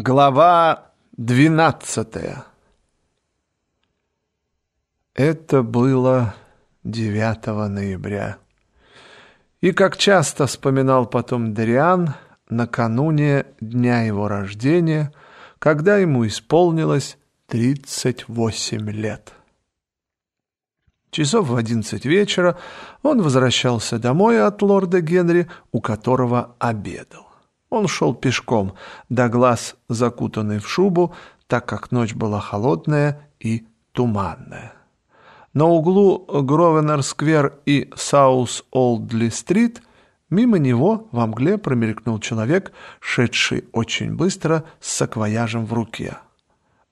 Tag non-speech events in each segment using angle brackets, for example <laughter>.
Глава двенадцатая Это было 9 ноября. И, как часто вспоминал потом Дариан, накануне дня его рождения, когда ему исполнилось 38 лет. Часов в одиннадцать вечера он возвращался домой от лорда Генри, у которого обедал. Он шел пешком, до глаз закутанный в шубу, так как ночь была холодная и туманная. На углу Гровенер-сквер и Саус-Олдли-стрит мимо него во мгле промелькнул человек, шедший очень быстро с саквояжем в руке.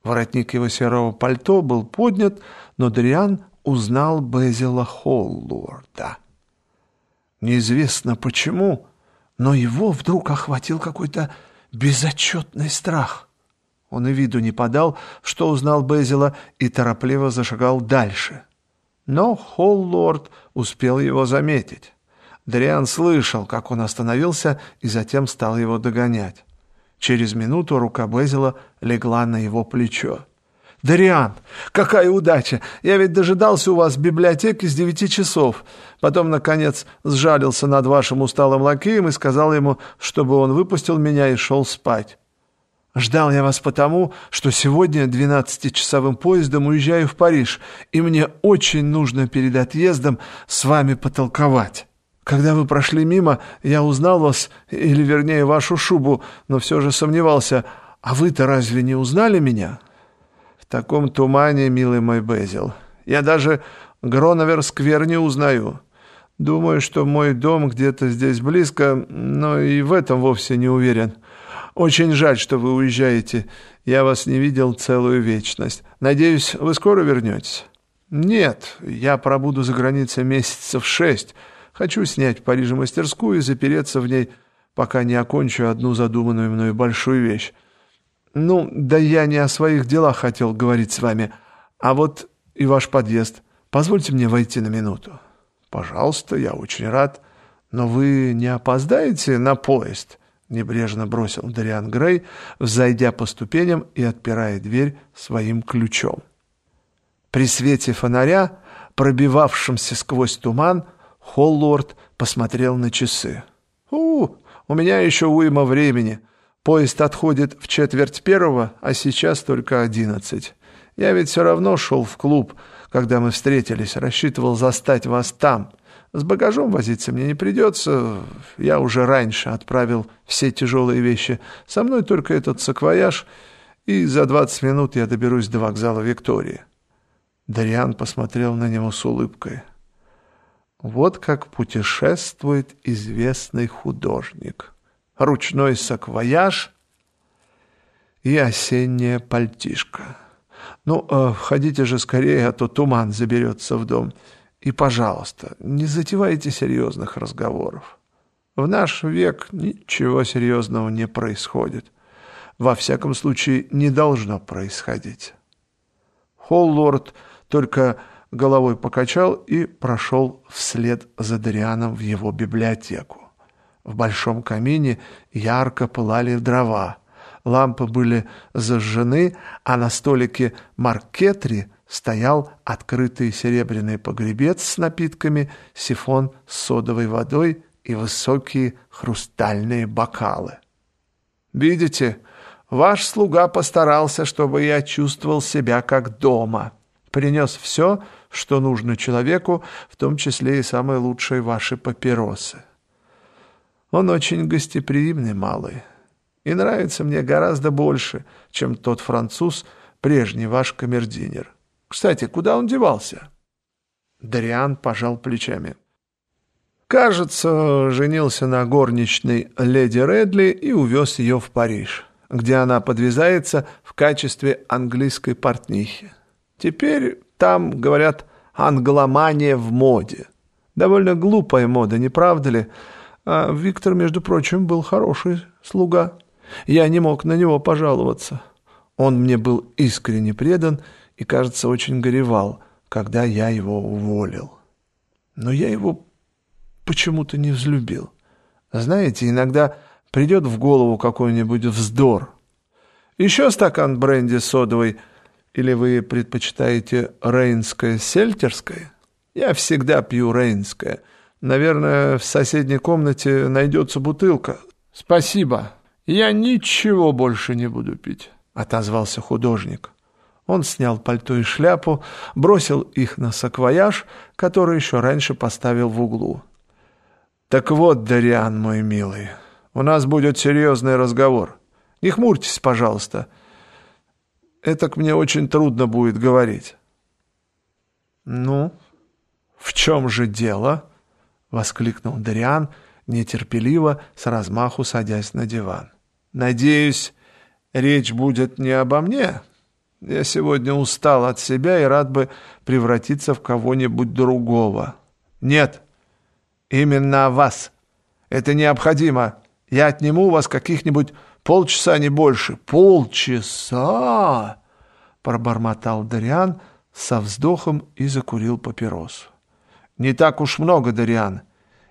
Воротник его серого пальто был поднят, но Дриан узнал Безила Холлуорда. Неизвестно почему, но его вдруг охватил какой-то безотчетный страх. Он и виду не подал, что узнал Безила, и торопливо зашагал дальше. Но Холлорд успел его заметить. Дриан слышал, как он остановился, и затем стал его догонять. Через минуту рука Безила легла на его плечо. «Дариан, какая удача! Я ведь дожидался у вас в библиотеке с девяти часов. Потом, наконец, сжалился над вашим усталым лакеем и сказал ему, чтобы он выпустил меня и шел спать. Ждал я вас потому, что сегодня двенадцатичасовым поездом уезжаю в Париж, и мне очень нужно перед отъездом с вами потолковать. Когда вы прошли мимо, я узнал вас, или вернее вашу шубу, но все же сомневался, а вы-то разве не узнали меня?» В таком тумане, милый мой Безил. Я даже Гроновер-сквер не узнаю. Думаю, что мой дом где-то здесь близко, но и в этом вовсе не уверен. Очень жаль, что вы уезжаете. Я вас не видел целую вечность. Надеюсь, вы скоро вернетесь? Нет, я пробуду за границей месяцев шесть. Хочу снять в Париже мастерскую и запереться в ней, пока не окончу одну задуманную мною большую вещь. «Ну, да я не о своих делах хотел говорить с вами, а вот и ваш подъезд. Позвольте мне войти на минуту». «Пожалуйста, я очень рад. Но вы не опоздаете на поезд?» Небрежно бросил Дариан Грей, взойдя по ступеням и отпирая дверь своим ключом. При свете фонаря, пробивавшемся сквозь туман, Холлорд посмотрел на часы. «У, у меня еще уйма времени». Поезд отходит в четверть первого, а сейчас только одиннадцать. Я ведь все равно шел в клуб, когда мы встретились, рассчитывал застать вас там. С багажом возиться мне не придется, я уже раньше отправил все тяжелые вещи. Со мной только этот саквояж, и за двадцать минут я доберусь до вокзала Виктории». Дариан посмотрел на него с улыбкой. «Вот как путешествует известный художник» ручной саквояж и осенняя пальтишка. Ну, э, ходите же скорее, а то туман заберется в дом. И, пожалуйста, не затевайте серьезных разговоров. В наш век ничего серьезного не происходит. Во всяком случае, не должно происходить. Холлорд только головой покачал и прошел вслед за Дарианом в его библиотеку. В большом камине ярко пылали дрова. Лампы были зажжены, а на столике маркетри стоял открытый серебряный погребец с напитками, сифон с содовой водой и высокие хрустальные бокалы. «Видите, ваш слуга постарался, чтобы я чувствовал себя как дома. Принес все, что нужно человеку, в том числе и самые лучшие ваши папиросы. Он очень гостеприимный малый и нравится мне гораздо больше, чем тот француз, прежний ваш камердинер. Кстати, куда он девался?» Дариан пожал плечами. «Кажется, женился на горничной леди Редли и увез ее в Париж, где она подвязается в качестве английской портнихи. Теперь там, говорят, англомания в моде. Довольно глупая мода, не правда ли?» А Виктор, между прочим, был хороший слуга. Я не мог на него пожаловаться. Он мне был искренне предан и, кажется, очень горевал, когда я его уволил. Но я его почему-то не взлюбил. Знаете, иногда придет в голову какой-нибудь вздор. Еще стакан бренди содовой или вы предпочитаете рейнское сельтерское? Я всегда пью рейнское. Наверное, в соседней комнате найдется бутылка. Спасибо. Я ничего больше не буду пить, отозвался художник. Он снял пальто и шляпу, бросил их на саквояж, который еще раньше поставил в углу. «Так вот, Дариан, мой милый, у нас будет серьезный разговор. Не хмурьтесь, пожалуйста. Это к мне очень трудно будет говорить». «Ну, в чем же дело?» — воскликнул Дариан, нетерпеливо, с размаху садясь на диван. «Надеюсь, речь будет не обо мне. Я сегодня устал от себя и рад бы превратиться в кого-нибудь другого. Нет, именно о вас. Это необходимо. Я отниму у вас каких-нибудь Полчаса, не больше. Полчаса! Пробормотал Дариан со вздохом и закурил папиросу. Не так уж много, Дариан.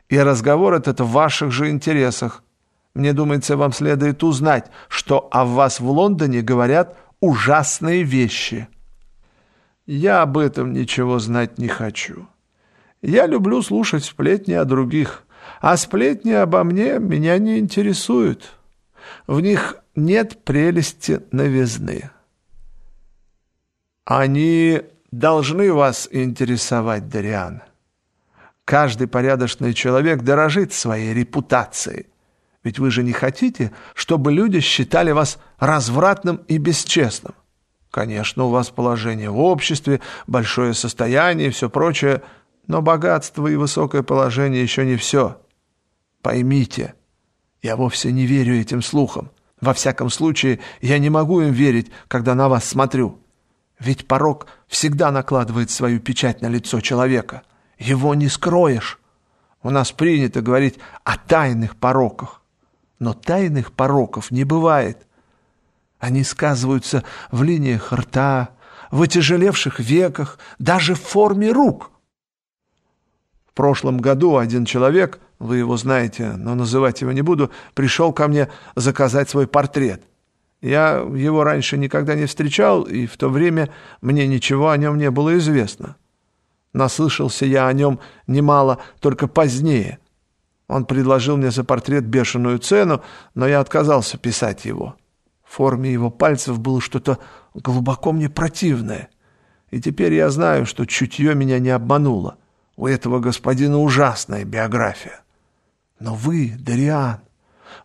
И разговор этот в ваших же интересах. Мне думается, вам следует узнать, что о вас в Лондоне говорят ужасные вещи. Я об этом ничего знать не хочу. Я люблю слушать сплетни о других, а сплетни обо мне меня не интересуют. В них нет прелести новизны. Они должны вас интересовать, Дариан. Каждый порядочный человек дорожит своей репутацией. Ведь вы же не хотите, чтобы люди считали вас развратным и бесчестным. Конечно, у вас положение в обществе, большое состояние и все прочее, но богатство и высокое положение еще не все. Поймите – я вовсе не верю этим слухам. Во всяком случае, я не могу им верить, когда на вас смотрю. Ведь порог всегда накладывает свою печать на лицо человека. Его не скроешь. У нас принято говорить о тайных пороках. Но тайных пороков не бывает. Они сказываются в линиях рта, в отяжелевших веках, даже в форме рук. В прошлом году один человек вы его знаете, но называть его не буду, пришел ко мне заказать свой портрет. Я его раньше никогда не встречал, и в то время мне ничего о нем не было известно. Наслышался я о нем немало только позднее. Он предложил мне за портрет бешеную цену, но я отказался писать его. В форме его пальцев было что-то глубоко мне противное. И теперь я знаю, что чутье меня не обмануло. У этого господина ужасная биография. Но вы, Дариан,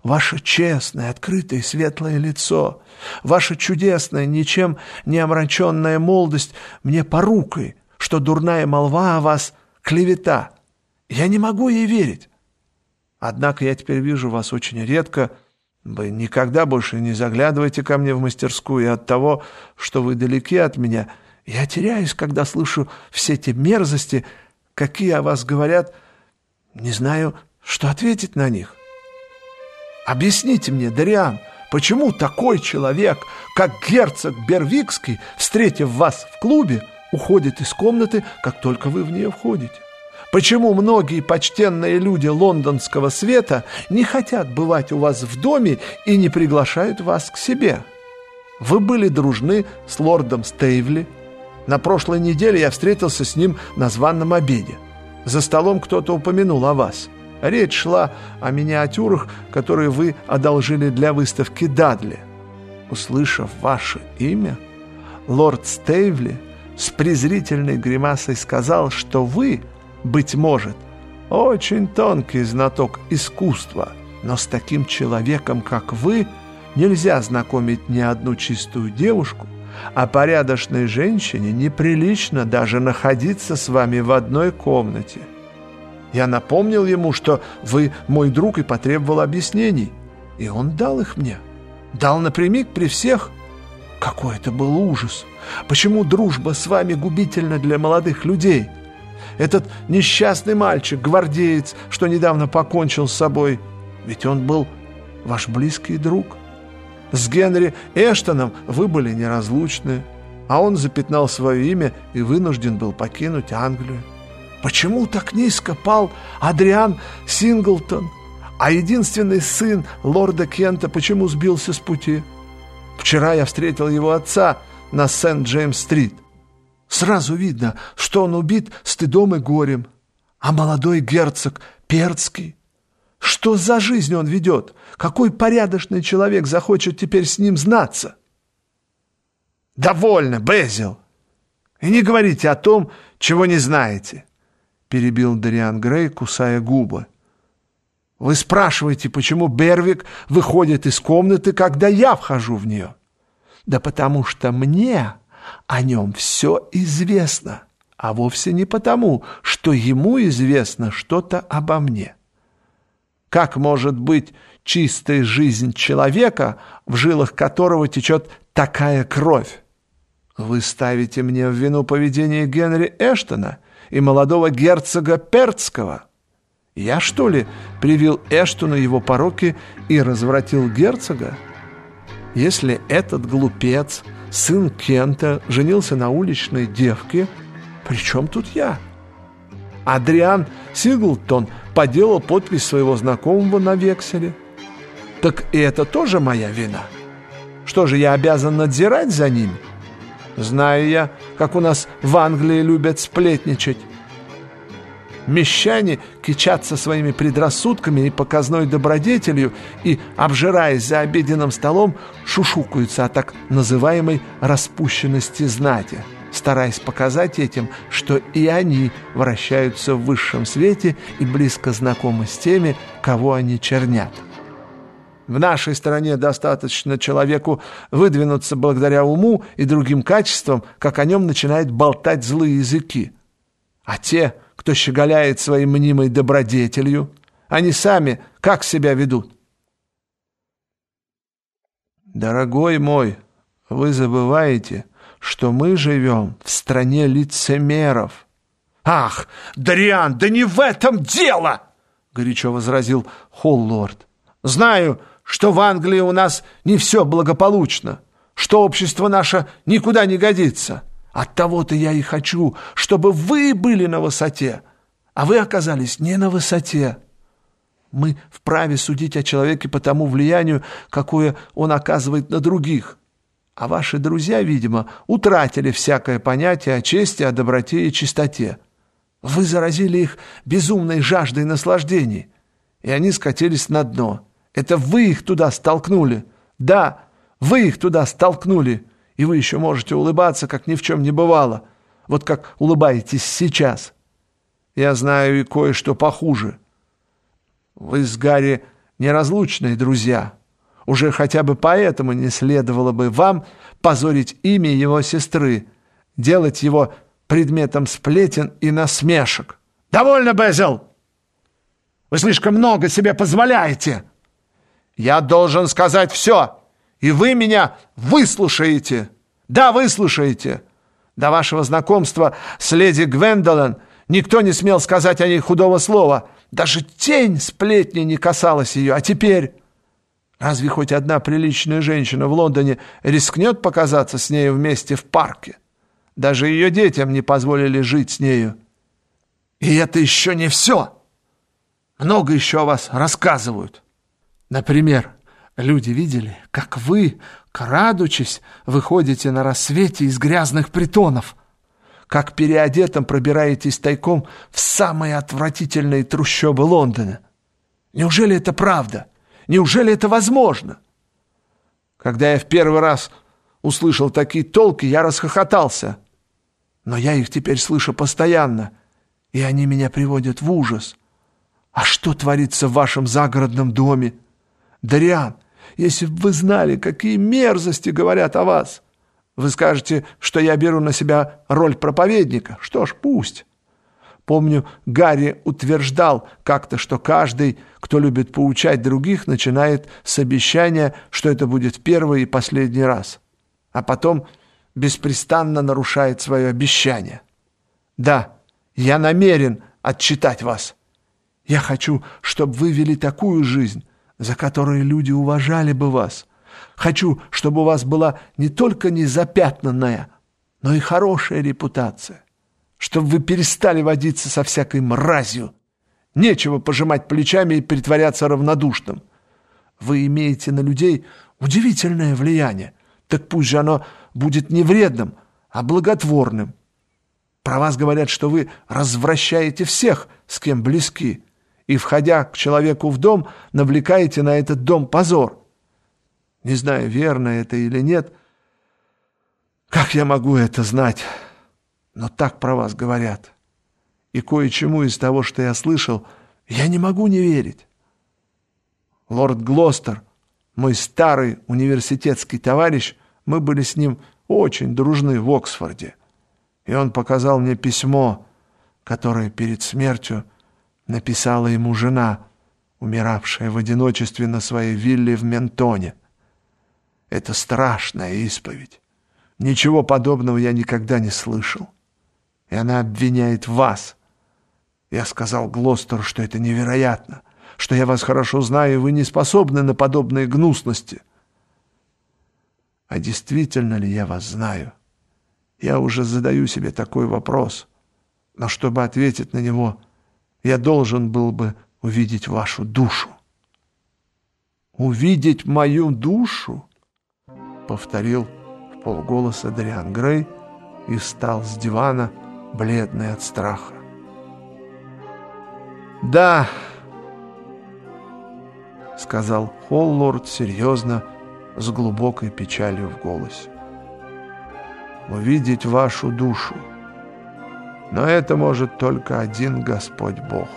ваше честное, открытое, светлое лицо, ваша чудесная, ничем не омраченная молодость мне порукой, что дурная молва о вас — клевета. Я не могу ей верить. Однако я теперь вижу вас очень редко. Вы никогда больше не заглядывайте ко мне в мастерскую, и от того, что вы далеки от меня, я теряюсь, когда слышу все те мерзости, какие о вас говорят, не знаю, что ответить на них? Объясните мне, Дариан, почему такой человек, как герцог Бервикский, встретив вас в клубе, уходит из комнаты, как только вы в нее входите? Почему многие почтенные люди лондонского света не хотят бывать у вас в доме и не приглашают вас к себе? Вы были дружны с лордом Стейвли. На прошлой неделе я встретился с ним на званном обеде. За столом кто-то упомянул о вас – Речь шла о миниатюрах, которые вы одолжили для выставки Дадли. Услышав ваше имя, лорд Стейвли с презрительной гримасой сказал, что вы, быть может, очень тонкий знаток искусства, но с таким человеком, как вы, нельзя знакомить ни одну чистую девушку, а порядочной женщине неприлично даже находиться с вами в одной комнате. Я напомнил ему, что вы мой друг и потребовал объяснений. И он дал их мне. Дал напрямик при всех. Какой это был ужас! Почему дружба с вами губительна для молодых людей? Этот несчастный мальчик, гвардеец, что недавно покончил с собой, ведь он был ваш близкий друг. С Генри Эштоном вы были неразлучны, а он запятнал свое имя и вынужден был покинуть Англию. Почему так низко пал Адриан Синглтон? А единственный сын лорда Кента почему сбился с пути? Вчера я встретил его отца на Сент-Джеймс-стрит. Сразу видно, что он убит стыдом и горем. А молодой герцог Перцкий. Что за жизнь он ведет? Какой порядочный человек захочет теперь с ним знаться? «Довольно, Безил! И не говорите о том, чего не знаете!» перебил Дариан Грей, кусая губы. «Вы спрашиваете, почему Бервик выходит из комнаты, когда я вхожу в нее?» «Да потому что мне о нем все известно, а вовсе не потому, что ему известно что-то обо мне. Как может быть чистая жизнь человека, в жилах которого течет такая кровь? Вы ставите мне в вину поведение Генри Эштона и молодого герцога Перцкого. Я, что ли, привил Эштону его пороки и развратил герцога? Если этот глупец, сын Кента, женился на уличной девке, при чем тут я? Адриан Сиглтон поделал подпись своего знакомого на векселе. Так и это тоже моя вина. Что же, я обязан надзирать за ними? Знаю я, как у нас в Англии любят сплетничать. Мещане кичатся своими предрассудками и показной добродетелью и, обжираясь за обеденным столом, шушукаются о так называемой распущенности знати стараясь показать этим, что и они вращаются в высшем свете и близко знакомы с теми, кого они чернят. В нашей стране достаточно человеку выдвинуться благодаря уму и другим качествам, как о нем начинают болтать злые языки. А те, кто щеголяет своей мнимой добродетелью, они сами как себя ведут? Дорогой мой, вы забываете, что мы живем в стране лицемеров. «Ах, Дариан, да не в этом дело!» — горячо возразил Холлорд. «Знаю, что в Англии у нас не все благополучно, что общество наше никуда не годится. От того-то я и хочу, чтобы вы были на высоте, а вы оказались не на высоте. Мы вправе судить о человеке по тому влиянию, какое он оказывает на других. А ваши друзья, видимо, утратили всякое понятие о чести, о доброте и чистоте. Вы заразили их безумной жаждой наслаждений, и они скатились на дно. Это вы их туда столкнули. Да, вы их туда столкнули, и вы еще можете улыбаться, как ни в чем не бывало, вот как улыбаетесь сейчас. Я знаю и кое-что похуже. Вы с Гарри неразлучные друзья». Уже хотя бы поэтому не следовало бы вам позорить имя его сестры, делать его предметом сплетен и насмешек. «Довольно, Безил! Вы слишком много себе позволяете! Я должен сказать все, и вы меня выслушаете! Да, выслушаете! До вашего знакомства с леди Гвендолен никто не смел сказать о ней худого слова, даже тень сплетни не касалась ее, а теперь...» Разве хоть одна приличная женщина в Лондоне рискнет показаться с нею вместе в парке? Даже ее детям не позволили жить с нею. И это еще не все. Много еще о вас рассказывают. Например, люди видели, как вы, крадучись, выходите на рассвете из грязных притонов, как переодетым пробираетесь тайком в самые отвратительные трущобы Лондона. Неужели это правда? Неужели это возможно? Когда я в первый раз услышал такие толки, я расхохотался. Но я их теперь слышу постоянно, и они меня приводят в ужас. А что творится в вашем загородном доме? Дариан, если бы вы знали, какие мерзости говорят о вас. Вы скажете, что я беру на себя роль проповедника. Что ж, пусть. Помню, Гарри утверждал как-то, что каждый, кто любит поучать других, начинает с обещания, что это будет первый и последний раз, а потом беспрестанно нарушает свое обещание. Да, я намерен отчитать вас. Я хочу, чтобы вы вели такую жизнь, за которой люди уважали бы вас. Хочу, чтобы у вас была не только незапятнанная, но и хорошая репутация чтобы вы перестали водиться со всякой мразью. Нечего пожимать плечами и притворяться равнодушным. Вы имеете на людей удивительное влияние. Так пусть же оно будет не вредным, а благотворным. Про вас говорят, что вы развращаете всех, с кем близки, и, входя к человеку в дом, навлекаете на этот дом позор. Не знаю, верно это или нет. Как я могу это знать? Но так про вас говорят. И кое-чему из того, что я слышал, я не могу не верить. Лорд Глостер, мой старый университетский товарищ, мы были с ним очень дружны в Оксфорде. И он показал мне письмо, которое перед смертью написала ему жена, умиравшая в одиночестве на своей вилле в Ментоне. Это страшная исповедь. Ничего подобного я никогда не слышал. И она обвиняет вас. Я сказал Глостеру, что это невероятно, что я вас хорошо знаю, и вы не способны на подобные гнусности. А действительно ли я вас знаю? Я уже задаю себе такой вопрос. Но чтобы ответить на него, я должен был бы увидеть вашу душу. «Увидеть мою душу?» — повторил в полголоса Дриан Грей и встал с дивана, бледный от страха. «Да», — сказал Холлорд серьезно, — с глубокой печалью в голосе. «Увидеть вашу душу. Но это может только один Господь Бог».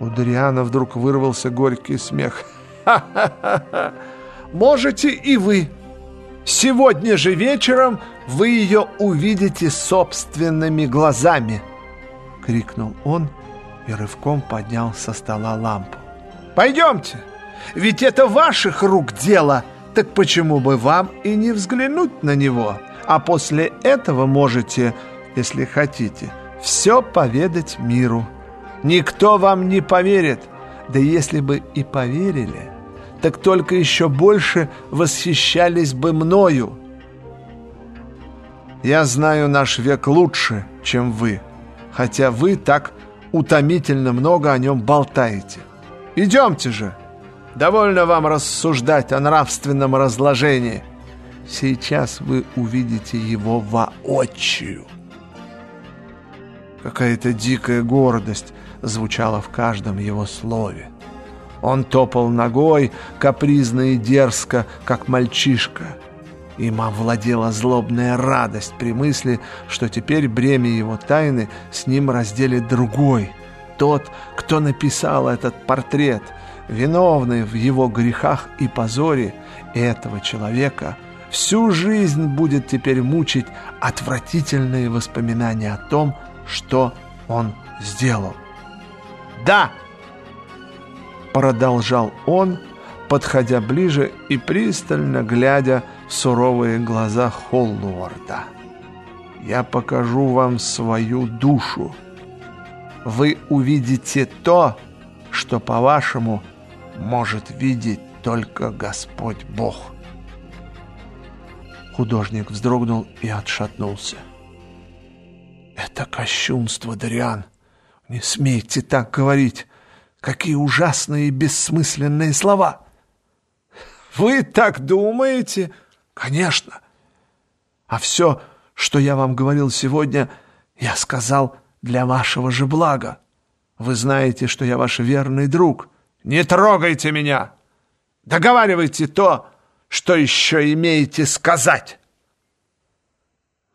У Дариана вдруг вырвался горький смех. «Ха-ха-ха! <laughs> Можете и вы! Сегодня же вечером вы ее увидите собственными глазами!» — крикнул он и рывком поднял со стола лампу. «Пойдемте!» Ведь это ваших рук дело. Так почему бы вам и не взглянуть на него? А после этого можете, если хотите, все поведать миру. Никто вам не поверит. Да если бы и поверили, так только еще больше восхищались бы мною. Я знаю наш век лучше, чем вы, хотя вы так утомительно много о нем болтаете. Идемте же!» Довольно вам рассуждать о нравственном разложении. Сейчас вы увидите его воочию. Какая-то дикая гордость звучала в каждом его слове. Он топал ногой, капризно и дерзко, как мальчишка. Им овладела злобная радость при мысли, что теперь бремя его тайны с ним разделит другой, тот, кто написал этот портрет — виновный в его грехах и позоре этого человека, всю жизнь будет теперь мучить отвратительные воспоминания о том, что он сделал. «Да!» — продолжал он, подходя ближе и пристально глядя в суровые глаза Холлуорда. «Я покажу вам свою душу. Вы увидите то, что, по-вашему, — может видеть только Господь Бог. Художник вздрогнул и отшатнулся. «Это кощунство, Дариан! Не смейте так говорить! Какие ужасные и бессмысленные слова!» «Вы так думаете?» «Конечно! А все, что я вам говорил сегодня, я сказал для вашего же блага. Вы знаете, что я ваш верный друг». Не трогайте меня! Договаривайте то, что еще имеете сказать!»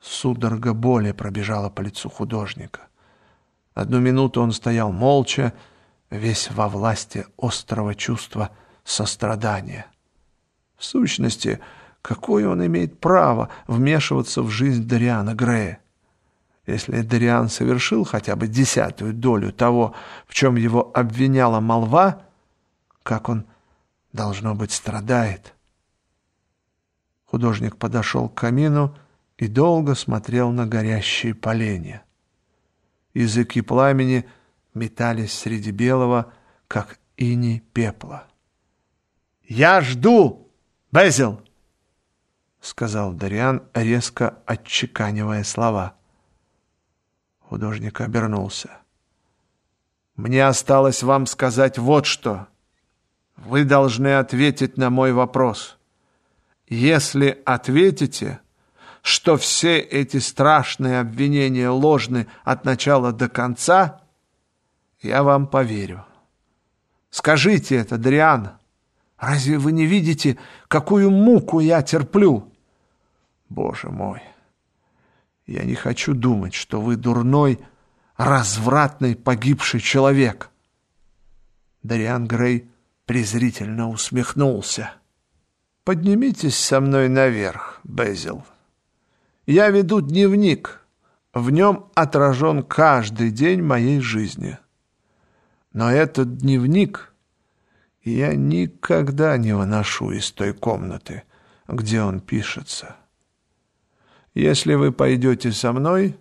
Судорога боли пробежала по лицу художника. Одну минуту он стоял молча, весь во власти острого чувства сострадания. В сущности, какое он имеет право вмешиваться в жизнь Дариана Грея? Если Дариан совершил хотя бы десятую долю того, в чем его обвиняла молва, как он, должно быть, страдает. Художник подошел к камину и долго смотрел на горящие поленья. Языки пламени метались среди белого, как ини пепла. «Я жду, Безил!» — сказал Дариан, резко отчеканивая слова. Художник обернулся. «Мне осталось вам сказать вот что. Вы должны ответить на мой вопрос. Если ответите, что все эти страшные обвинения ложны от начала до конца, я вам поверю. Скажите это, Дриан. Разве вы не видите, какую муку я терплю? Боже мой, я не хочу думать, что вы дурной, развратный, погибший человек. Дариан Грей презрительно усмехнулся. «Поднимитесь со мной наверх, Безил. Я веду дневник. В нем отражен каждый день моей жизни. Но этот дневник я никогда не выношу из той комнаты, где он пишется. Если вы пойдете со мной,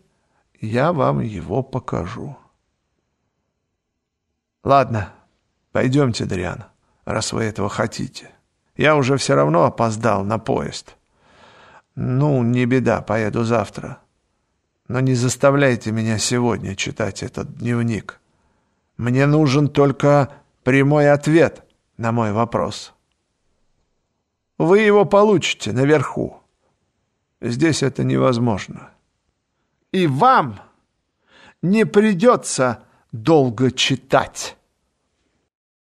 я вам его покажу». «Ладно». Пойдемте, Дриан, раз вы этого хотите. Я уже все равно опоздал на поезд. Ну, не беда, поеду завтра. Но не заставляйте меня сегодня читать этот дневник. Мне нужен только прямой ответ на мой вопрос. Вы его получите наверху. Здесь это невозможно. И вам не придется долго читать».